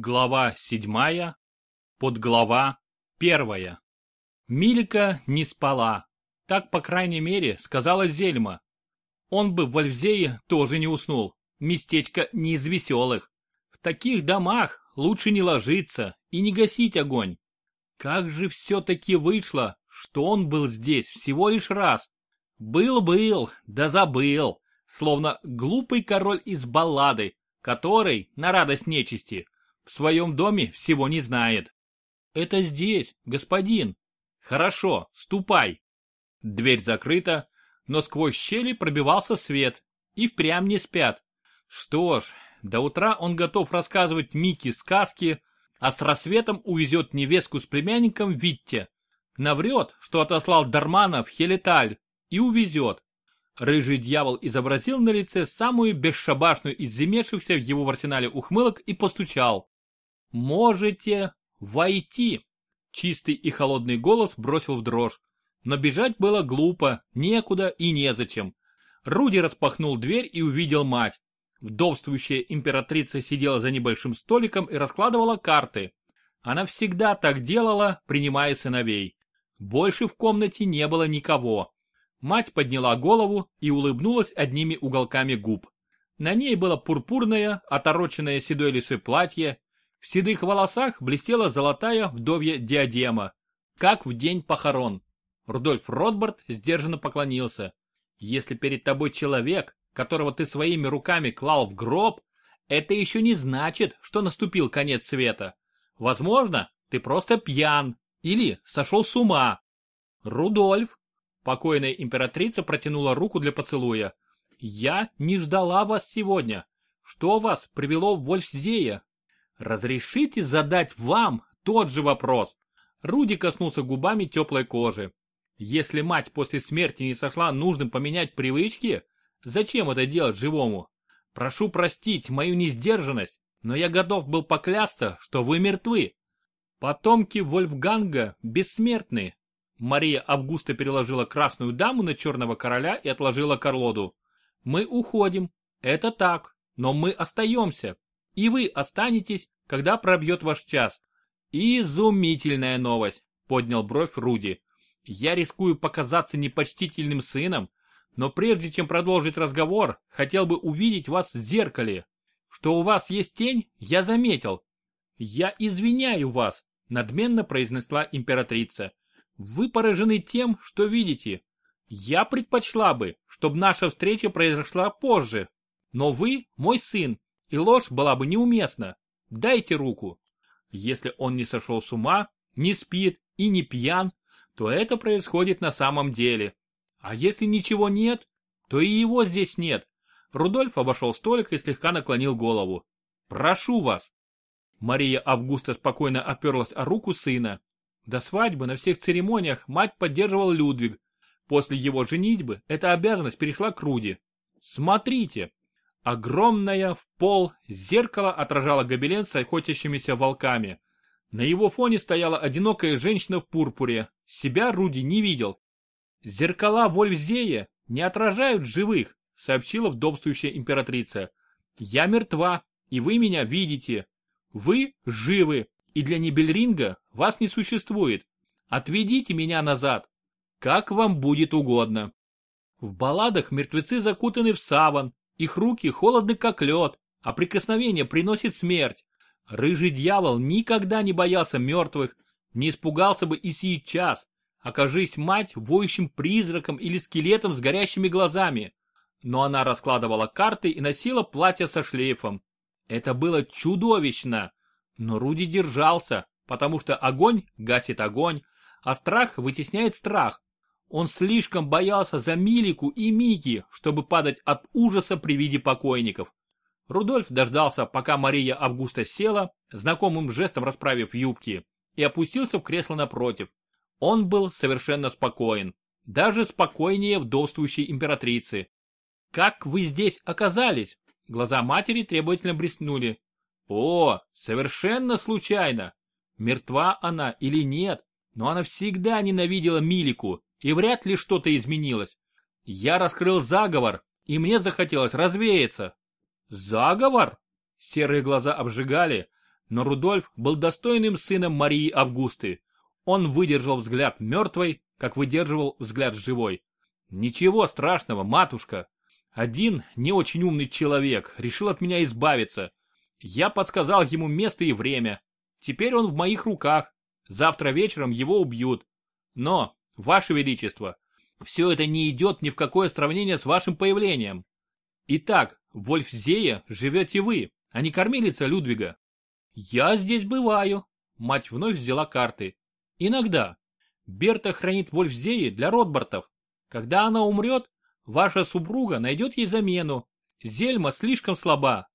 Глава седьмая. Подглава первая. Милика не спала. Так, по крайней мере, сказала Зельма. Он бы в Вальвзее тоже не уснул. Местечко не из веселых. В таких домах лучше не ложиться и не гасить огонь. Как же все-таки вышло, что он был здесь всего лишь раз. Был-был, да забыл, словно глупый король из баллады, который, на радость нечисти, в своем доме всего не знает. Это здесь, господин. Хорошо, ступай. Дверь закрыта, но сквозь щели пробивался свет. И впрямь не спят. Что ж, до утра он готов рассказывать Мике сказки, а с рассветом увезет невестку с племянником Витте. Наврет, что отослал Дармана в Хелеталь, и увезет. Рыжий дьявол изобразил на лице самую бесшабашную из замешившихся в его арсенале ухмылок и постучал. «Можете войти!» Чистый и холодный голос бросил в дрожь. Но бежать было глупо, некуда и незачем. Руди распахнул дверь и увидел мать. Вдовствующая императрица сидела за небольшим столиком и раскладывала карты. Она всегда так делала, принимая сыновей. Больше в комнате не было никого. Мать подняла голову и улыбнулась одними уголками губ. На ней было пурпурное, отороченное седой лисой платье, в седых волосах блестела золотая вдовья диадема, как в день похорон. Рудольф Ротбард сдержанно поклонился. Если перед тобой человек, которого ты своими руками клал в гроб, это еще не значит, что наступил конец света. Возможно, ты просто пьян или сошел с ума. Рудольф, покойная императрица протянула руку для поцелуя. Я не ждала вас сегодня. Что вас привело в Вольфсдея? Разрешите задать вам тот же вопрос. Руди коснулся губами теплой кожи. Если мать после смерти не сошла нужным поменять привычки, зачем это делать живому? Прошу простить мою несдержанность, но я готов был поклясться, что вы мертвы. Потомки Вольфганга бессмертны. Мария Августа переложила красную даму на черного короля и отложила Карлоду. Мы уходим. Это так, но мы остаемся. И вы останетесь, когда пробьет ваш час. Изумительная новость, поднял бровь Руди. Я рискую показаться непочтительным сыном, но прежде чем продолжить разговор, хотел бы увидеть вас в зеркале. Что у вас есть тень, я заметил. Я извиняю вас, надменно произнесла императрица. Вы поражены тем, что видите. Я предпочла бы, чтобы наша встреча произошла позже. Но вы мой сын, и ложь была бы неуместна. Дайте руку. Если он не сошел с ума, не спит и не пьян, то это происходит на самом деле. А если ничего нет, то и его здесь нет. Рудольф обошел столик и слегка наклонил голову. «Прошу вас!» Мария Августа спокойно оперлась о руку сына. До свадьбы на всех церемониях мать поддерживал Людвиг. После его женитьбы эта обязанность перешла к Руди. «Смотрите!» Огромное в пол зеркало отражало гобелен с охотящимися волками. На его фоне стояла одинокая женщина в пурпуре. Себя Руди не видел. «Зеркала Вольфзея не отражают живых», сообщила вдовствующая императрица. «Я мертва, и вы меня видите. Вы живы, и для Нибельринга вас не существует. Отведите меня назад, как вам будет угодно». В балладах мертвецы закутаны в саван, их руки холодны как лед, а прикосновение приносит смерть. Рыжий дьявол никогда не боялся мертвых, не испугался бы и сейчас, окажись мать воющим призраком или скелетом с горящими глазами. Но она раскладывала карты и носила платье со шлейфом. Это было чудовищно. Но Руди держался, потому что огонь гасит огонь, а страх вытесняет страх. Он слишком боялся за Милику и Мики, чтобы падать от ужаса при виде покойников. Рудольф дождался, пока Мария Августа села, знакомым жестом расправив юбки, и опустился в кресло напротив. Он был совершенно спокоен, даже спокойнее вдовствующей императрицы. «Как вы здесь оказались?» Глаза матери требовательно блеснули. «О, совершенно случайно! Мертва она или нет, но она всегда ненавидела Милику и вряд ли что-то изменилось. Я раскрыл заговор, и мне захотелось развеяться. Заговор? Серые глаза обжигали, Но Рудольф был достойным сыном Марии Августы. Он выдержал взгляд мертвой, как выдерживал взгляд живой. Ничего страшного, матушка. Один не очень умный человек решил от меня избавиться. Я подсказал ему место и время. Теперь он в моих руках. Завтра вечером его убьют. Но, ваше величество, все это не идет ни в какое сравнение с вашим появлением. Итак, в Вольфзее живете вы, а не кормилица Людвига. Я здесь бываю. Мать вновь взяла карты. Иногда. Берта хранит Вольфзее для Ротбартов. Когда она умрет, ваша супруга найдет ей замену. Зельма слишком слаба.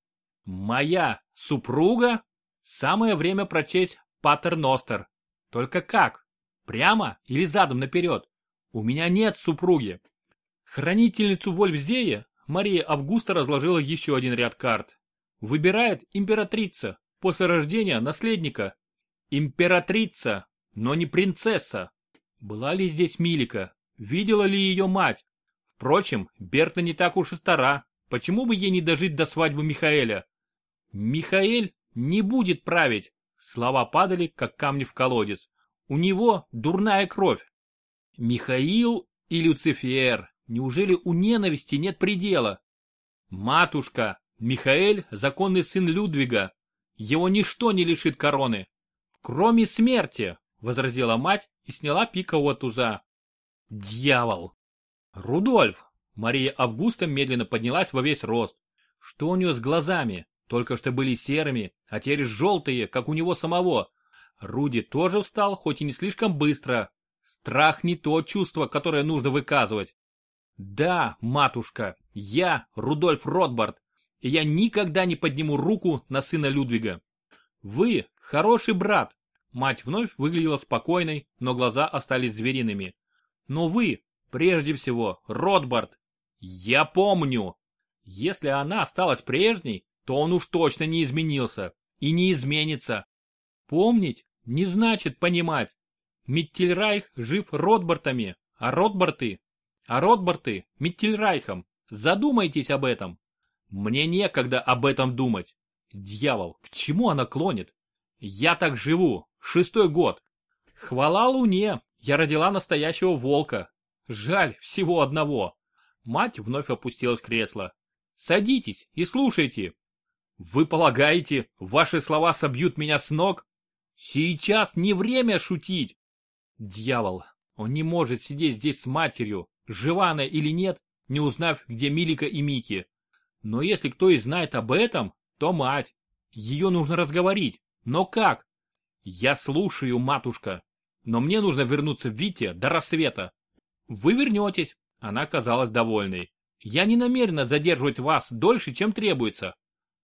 Моя супруга? Самое время прочесть Патер Ностер. Только как? Прямо или задом наперед? У меня нет супруги. Хранительницу Вольфзея Мария Августа разложила еще один ряд карт. Выбирает императрица, после рождения наследника. Императрица, но не принцесса. Была ли здесь Милика? Видела ли ее мать? Впрочем, Берта не так уж и стара. Почему бы ей не дожить до свадьбы Михаэля? Михаэль не будет править. Слова падали, как камни в колодец. У него дурная кровь. Михаил и Люцифер. Неужели у ненависти нет предела? Матушка, Михаэль – законный сын Людвига. Его ничто не лишит короны. Кроме смерти, возразила мать и сняла пикового туза. Дьявол! Рудольф! Мария Августа медленно поднялась во весь рост. Что у нее с глазами? Только что были серыми, а теперь желтые, как у него самого. Руди тоже встал, хоть и не слишком быстро. Страх не то чувство, которое нужно выказывать. Да, матушка, я Рудольф Ротбард, и я никогда не подниму руку на сына Людвига. Вы хороший брат. Мать вновь выглядела спокойной, но глаза остались звериными. Но вы, прежде всего, Ротбард. Я помню. Если она осталась прежней, то он уж точно не изменился и не изменится. Помнить не значит понимать. Миттельрайх жив Ротбартами, а Ротбарты, а Ротбарты Миттельрайхом. Задумайтесь об этом. Мне некогда об этом думать. Дьявол, к чему она клонит? Я так живу, шестой год. Хвала Луне, я родила настоящего волка. Жаль, всего одного. Мать вновь опустилась в кресло. Садитесь и слушайте. Вы полагаете, ваши слова собьют меня с ног? Сейчас не время шутить. Дьявол, он не может сидеть здесь с матерью, жива она или нет, не узнав, где Милика и Мики. Но если кто и знает об этом, то мать. Ее нужно разговорить. Но как? Я слушаю, матушка. Но мне нужно вернуться в Вите до рассвета. Вы вернетесь. Она казалась довольной. Я не намерена задерживать вас дольше, чем требуется.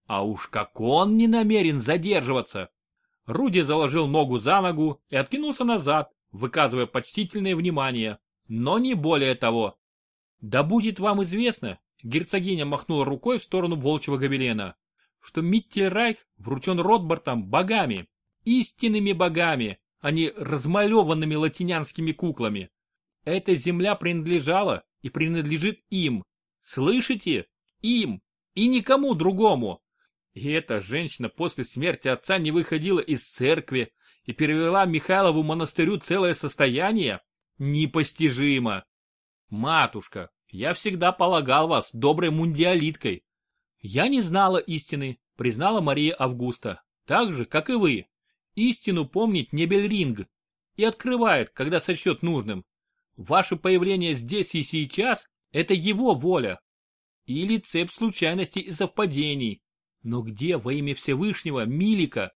А уж как он не намерен задерживаться! Руди заложил ногу за ногу и откинулся назад, выказывая почтительное внимание, но не более того. Да будет вам известно, герцогиня махнула рукой в сторону волчьего гобелена, что Миттельрайх вручен Ротбартом богами, истинными богами, а не размалеванными латинянскими куклами. Эта земля принадлежала и принадлежит им. Слышите? Им. И никому другому. И эта женщина после смерти отца не выходила из церкви и перевела Михайлову монастырю целое состояние? Непостижимо. Матушка, я всегда полагал вас доброй мундиалиткой. Я не знала истины, признала Мария Августа, так же, как и вы. Истину помнит Небельринг и открывает, когда сочтет нужным. Ваше появление здесь и сейчас – это его воля. Или цепь случайностей и совпадений, но где во имя Всевышнего Милика?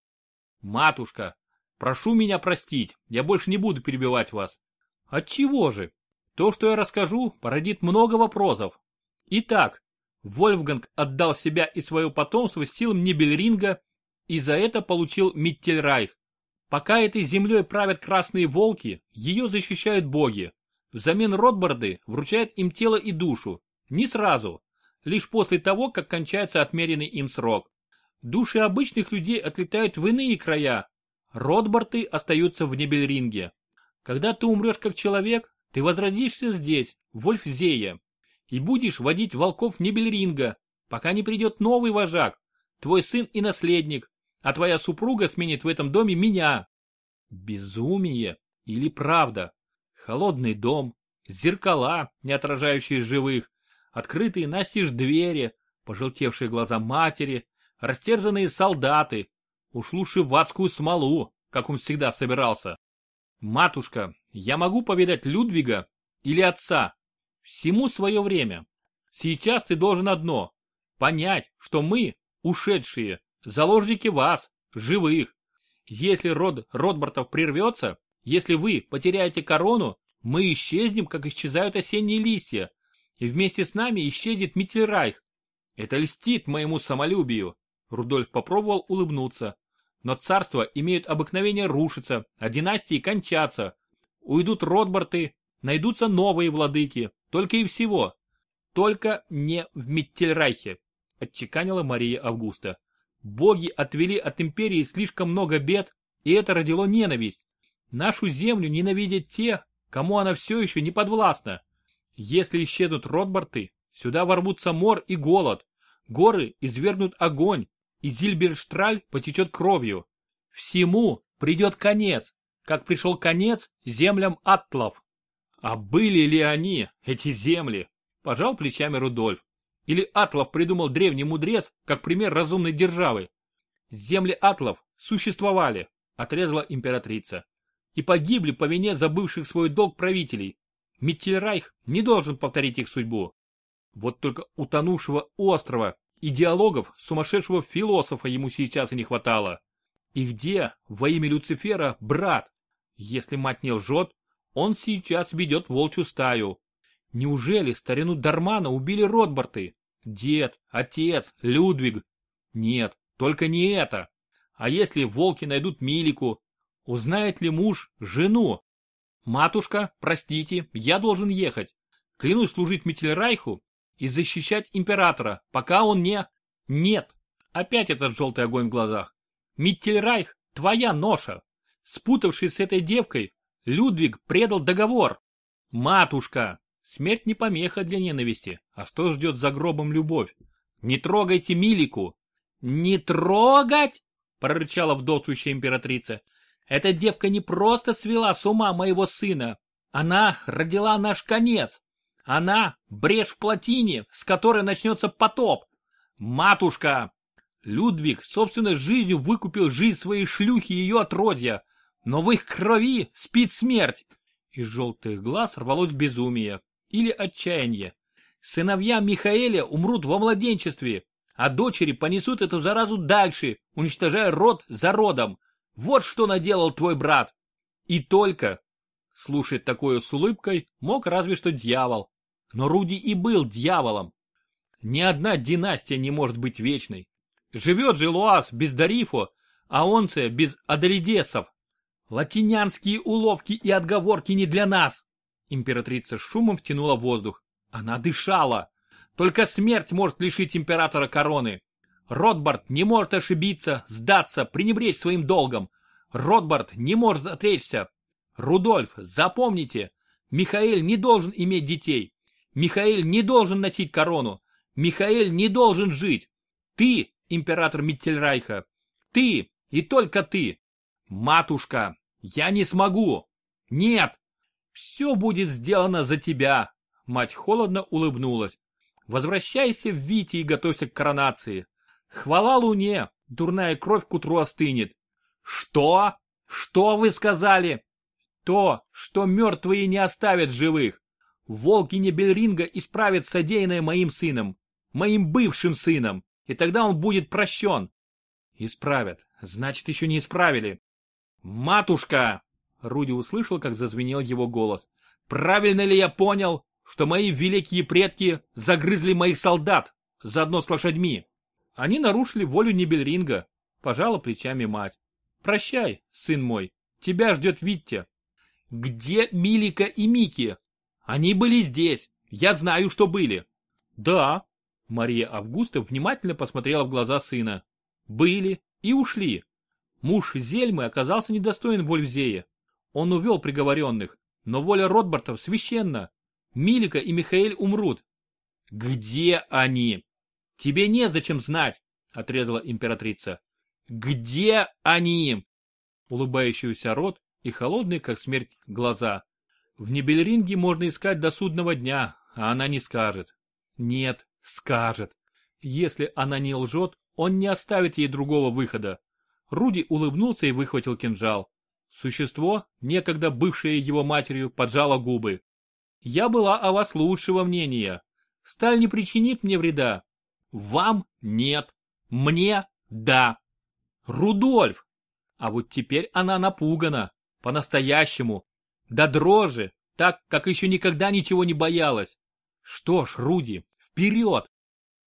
Матушка, прошу меня простить, я больше не буду перебивать вас. Отчего же? То, что я расскажу, породит много вопросов. Итак, Вольфганг отдал себя и свое потомство силам Нибельринга и за это получил Миттельрайх. Пока этой землей правят красные волки, ее защищают боги. Взамен Ротбарды вручают им тело и душу. Не сразу, лишь после того, как кончается отмеренный им срок. Души обычных людей отлетают в иные края. Ротбарты остаются в Небельринге. Когда ты умрешь как человек, ты возродишься здесь, в Вольфзее, и будешь водить волков Небельринга, пока не придет новый вожак, твой сын и наследник, а твоя супруга сменит в этом доме меня. Безумие или правда? Холодный дом, зеркала, не отражающие живых, открытые настежь двери, пожелтевшие глаза матери, растерзанные солдаты. Уж лучше в адскую смолу, как он всегда собирался. Матушка, я могу повидать Людвига или отца. Всему свое время. Сейчас ты должен одно – понять, что мы, ушедшие, заложники вас, живых. Если род Ротбартов прервется, если вы потеряете корону, мы исчезнем, как исчезают осенние листья, и вместе с нами исчезнет Миттельрайх. Это льстит моему самолюбию. Рудольф попробовал улыбнуться. Но царства имеют обыкновение рушиться, а династии кончаться. Уйдут Ротбарты, найдутся новые владыки, только и всего. Только не в Миттельрайхе, отчеканила Мария Августа. Боги отвели от империи слишком много бед, и это родило ненависть. Нашу землю ненавидят те, кому она все еще не подвластна. Если исчезнут Ротбарты, сюда ворвутся мор и голод. Горы извергнут огонь, и Зильберштраль потечет кровью. Всему придет конец, как пришел конец землям Атлов. А были ли они, эти земли? Пожал плечами Рудольф. Или Атлов придумал древний мудрец, как пример разумной державы? Земли Атлов существовали, отрезала императрица. И погибли по вине забывших свой долг правителей. Миттельрайх не должен повторить их судьбу. Вот только утонувшего острова и диалогов сумасшедшего философа ему сейчас и не хватало. И где, во имя Люцифера, брат? Если мать не лжет, он сейчас ведет волчью стаю. Неужели старину Дармана убили Ротбарты? Дед, отец, Людвиг? Нет, только не это. А если волки найдут Милику? Узнает ли муж жену? Матушка, простите, я должен ехать. Клянусь служить Миттельрайху и защищать императора, пока он не... Нет. Опять этот желтый огонь в глазах. Миттельрайх, твоя ноша. Спутавшись с этой девкой, Людвиг предал договор. Матушка, смерть не помеха для ненависти, а что ждет за гробом любовь? Не трогайте Милику. Не трогать? прорычала вдовствующая императрица. Эта девка не просто свела с ума моего сына. Она родила наш конец. Она — брешь в плотине, с которой начнется потоп. Матушка! Людвиг собственной жизнью выкупил жизнь своей шлюхи и ее отродья, но в их крови спит смерть. Из желтых глаз рвалось безумие или отчаяние. Сыновья Михаэля умрут во младенчестве, а дочери понесут эту заразу дальше, уничтожая род за родом. Вот что наделал твой брат. И только, слушать такое с улыбкой, мог разве что дьявол. Но Руди и был дьяволом. Ни одна династия не может быть вечной. Живет же Луас без Дарифо, а Онция без Аделидесов. Латинянские уловки и отговорки не для нас. Императрица шумом втянула воздух. Она дышала. Только смерть может лишить императора короны. Ротбард не может ошибиться, сдаться, пренебречь своим долгом. Ротбард не может отречься. Рудольф, запомните, Михаэль не должен иметь детей. Михаэль не должен носить корону. Михаэль не должен жить. Ты, император Миттельрайха. Ты и только ты. Матушка, я не смогу. Нет. Все будет сделано за тебя. Мать холодно улыбнулась. Возвращайся в Вити и готовься к коронации. Хвала луне, дурная кровь к утру остынет. Что? Что вы сказали? То, что мертвые не оставят живых. Волки Небельринга исправят содеянное моим сыном, моим бывшим сыном, и тогда он будет прощен. Исправят, значит еще не исправили. Матушка! Руди услышал, как зазвенел его голос. Правильно ли я понял, что мои великие предки загрызли моих солдат, заодно с лошадьми? Они нарушили волю Нибельринга, пожала плечами мать. Прощай, сын мой, тебя ждет Витте. Где Милика и Мики? Они были здесь. Я знаю, что были. Да. Мария Августа внимательно посмотрела в глаза сына. Были и ушли. Муж Зельмы оказался недостоин Вольфзея. Он увел приговоренных, но воля Ротбартов священна. Милика и Михаэль умрут. Где они? Тебе незачем знать, отрезала императрица. Где они? Улыбающийся рот и холодные, как смерть, глаза. В Небельринге можно искать до судного дня, а она не скажет. Нет, скажет. Если она не лжет, он не оставит ей другого выхода. Руди улыбнулся и выхватил кинжал. Существо, некогда бывшее его матерью, поджало губы. Я была о вас лучшего мнения. Сталь не причинит мне вреда. Вам нет. Мне да. Рудольф! А вот теперь она напугана. По-настоящему. Да дрожи, так, как еще никогда ничего не боялась. Что ж, Руди, вперед!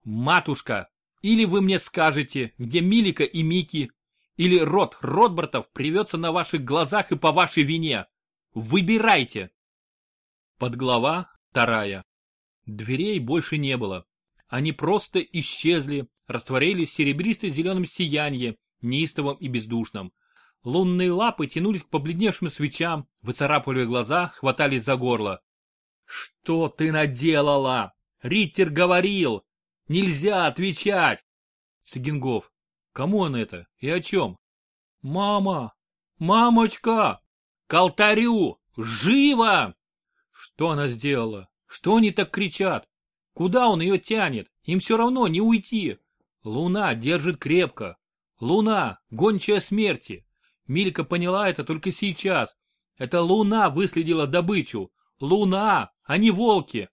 Матушка, или вы мне скажете, где Милика и Мики, или род Ротбартов привется на ваших глазах и по вашей вине. Выбирайте! Подглава вторая. Дверей больше не было. Они просто исчезли, растворились в серебристо-зеленом сиянии, неистовом и бездушном. Лунные лапы тянулись к побледневшим свечам, выцарапывали глаза, хватались за горло. «Что ты наделала? Риттер говорил! Нельзя отвечать!» Цигингов. Кому он это и о чем? «Мама! Мамочка! К алтарю! Живо!» Что она сделала? Что они так кричат? Куда он ее тянет? Им все равно не уйти. Луна держит крепко. Луна, гончая смерти. Милька поняла это только сейчас. Это луна выследила добычу. Луна, а не волки.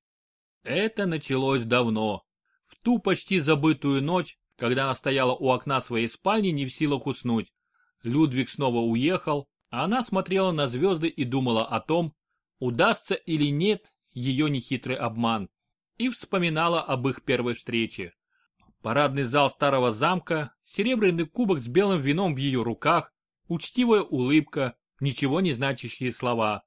Это началось давно. В ту почти забытую ночь, когда она стояла у окна своей спальни не в силах уснуть. Людвиг снова уехал, а она смотрела на звезды и думала о том, удастся или нет ее нехитрый обман, и вспоминала об их первой встрече. Парадный зал старого замка, серебряный кубок с белым вином в ее руках, учтивая улыбка, ничего не значащие слова.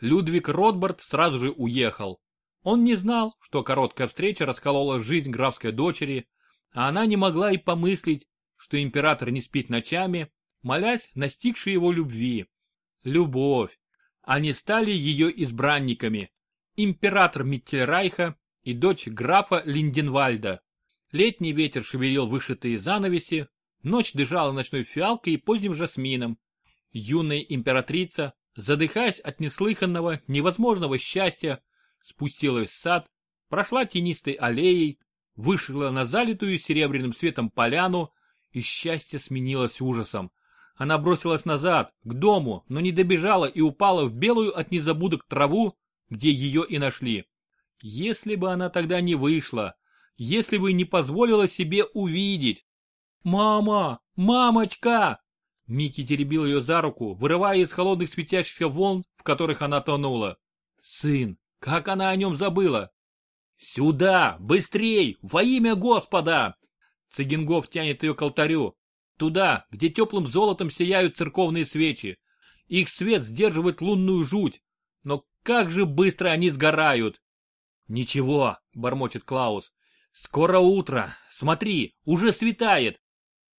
Людвиг Ротбард сразу же уехал. Он не знал, что короткая встреча расколола жизнь графской дочери, а она не могла и помыслить, что император не спит ночами, молясь настигшей его любви. Любовь. Они стали ее избранниками. Император Миттельрайха и дочь графа Линденвальда. Летний ветер шевелил вышитые занавеси, ночь дышала ночной фиалкой и поздним жасмином. Юная императрица, задыхаясь от неслыханного, невозможного счастья, спустилась в сад, прошла тенистой аллеей, вышла на залитую серебряным светом поляну, и счастье сменилось ужасом. Она бросилась назад, к дому, но не добежала и упала в белую от незабудок траву, где ее и нашли. Если бы она тогда не вышла, если бы не позволила себе увидеть. «Мама! Мамочка!» Микки теребил ее за руку, вырывая из холодных светящихся волн, в которых она тонула. «Сын! Как она о нем забыла?» «Сюда! Быстрей! Во имя Господа!» Цигингов тянет ее к алтарю, Туда, где теплым золотом сияют церковные свечи. Их свет сдерживает лунную жуть. Но как же быстро они сгорают. Ничего, бормочет Клаус. Скоро утро. Смотри, уже светает.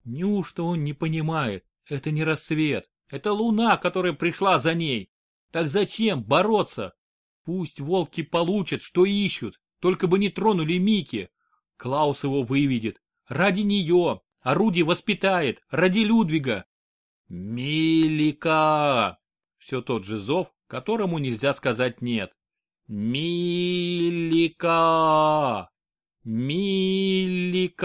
Неужто он не понимает? Это не рассвет. Это луна, которая пришла за ней. Так зачем бороться? Пусть волки получат, что ищут. Только бы не тронули Мики. Клаус его выведет. Ради нее, Орудие воспитает, ради Людвига. Милика! Все тот же зов, которому нельзя сказать нет. Милика! Милика!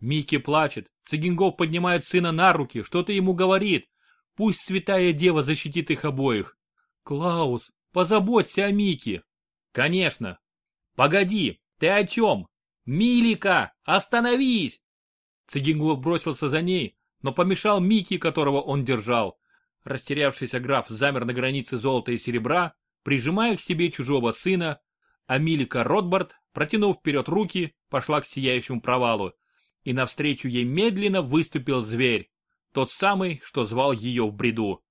Микки плачет, Цигингов поднимает сына на руки, что-то ему говорит. Пусть святая дева защитит их обоих. Клаус, позаботься о Мике. Конечно. Погоди, ты о чем? Милика, остановись! Цигингов бросился за ней, но помешал Микки, которого он держал. Растерявшийся граф замер на границе золота и серебра, прижимая к себе чужого сына, а Милика Ротбард, протянув вперед руки, пошла к сияющему провалу. И навстречу ей медленно выступил зверь, тот самый, что звал ее в бреду.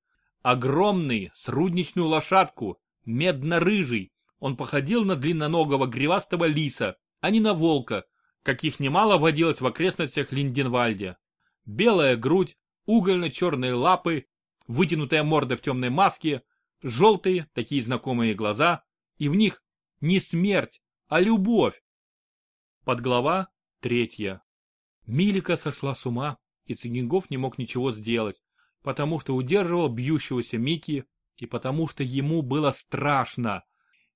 Огромный, с рудничную лошадку, медно-рыжий, он походил на длинноногого гривастого лиса, а не на волка, каких немало водилось в окрестностях Линденвальде. Белая грудь, угольно-черные лапы, вытянутая морда в темной маске, желтые, такие знакомые глаза, и в них не смерть, а любовь. Подглава третья. Милика сошла с ума, и Цигингов не мог ничего сделать, потому что удерживал бьющегося Мики и потому что ему было страшно.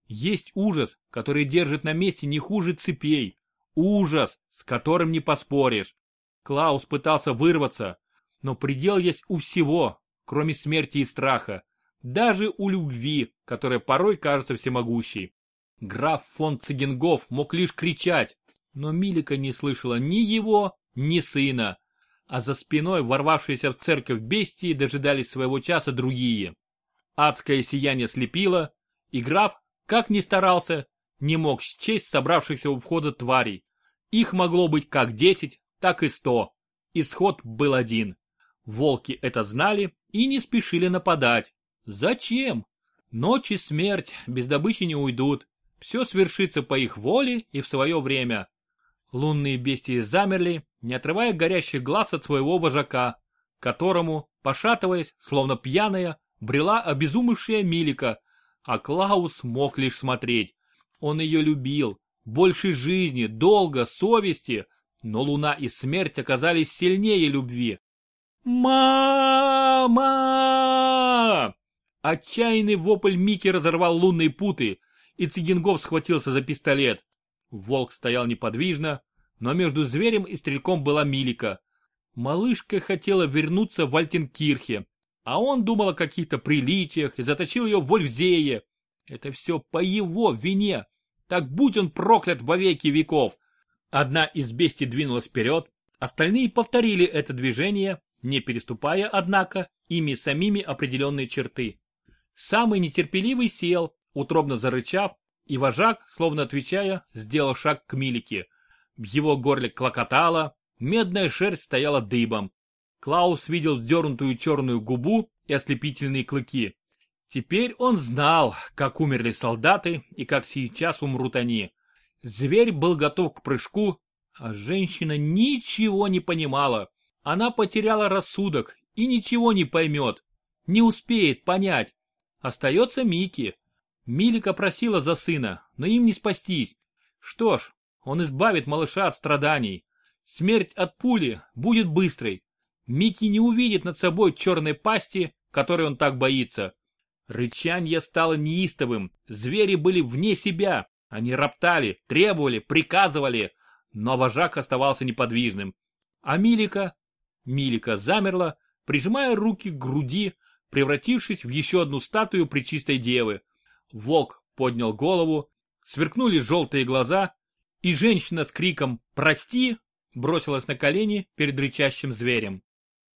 Есть ужас, который держит на месте не хуже цепей. Ужас, с которым не поспоришь. Клаус пытался вырваться, но предел есть у всего, кроме смерти и страха. Даже у любви, которая порой кажется всемогущей. Граф фон Цигенгов мог лишь кричать, но Милика не слышала ни его, ни сына. А за спиной ворвавшиеся в церковь бестии дожидались своего часа другие. Адское сияние слепило, и граф, как ни старался, не мог счесть собравшихся у входа тварей. Их могло быть как десять, так и сто. Исход был один. Волки это знали и не спешили нападать. Зачем? Ночь и смерть без добычи не уйдут. Все свершится по их воле и в свое время. Лунные бестии замерли, не отрывая горящих глаз от своего вожака, которому, пошатываясь, словно пьяная, брела обезумевшая Милика, а Клаус мог лишь смотреть. Он ее любил, больше жизни, долга, совести, но луна и смерть оказались сильнее любви. «Мама!» Отчаянный вопль Мики разорвал лунные путы, и Цигингов схватился за пистолет. Волк стоял неподвижно, но между зверем и стрелком была Милика. Малышка хотела вернуться в Альтенкирхе, а он думал о каких-то приличиях и заточил ее в Вольфзее. Это все по его вине. Так будь он проклят во веки веков. Одна из бестий двинулась вперед, остальные повторили это движение, не переступая, однако, ими самими определенные черты. Самый нетерпеливый сел, утробно зарычав, и вожак, словно отвечая, сделал шаг к Милике. Его горле клокотало, медная шерсть стояла дыбом. Клаус видел вздернутую черную губу и ослепительные клыки. Теперь он знал, как умерли солдаты и как сейчас умрут они. Зверь был готов к прыжку, а женщина ничего не понимала. Она потеряла рассудок и ничего не поймет, не успеет понять. Остается Микки. Милика просила за сына, но им не спастись. Что ж, он избавит малыша от страданий. Смерть от пули будет быстрой. Микки не увидит над собой черной пасти, которой он так боится. Рычанье стало неистовым, звери были вне себя. Они роптали, требовали, приказывали, но вожак оставался неподвижным. А Милика? Милика замерла, прижимая руки к груди, превратившись в еще одну статую Пречистой Девы. Волк поднял голову, сверкнули желтые глаза, и женщина с криком «Прости!» бросилась на колени перед рычащим зверем.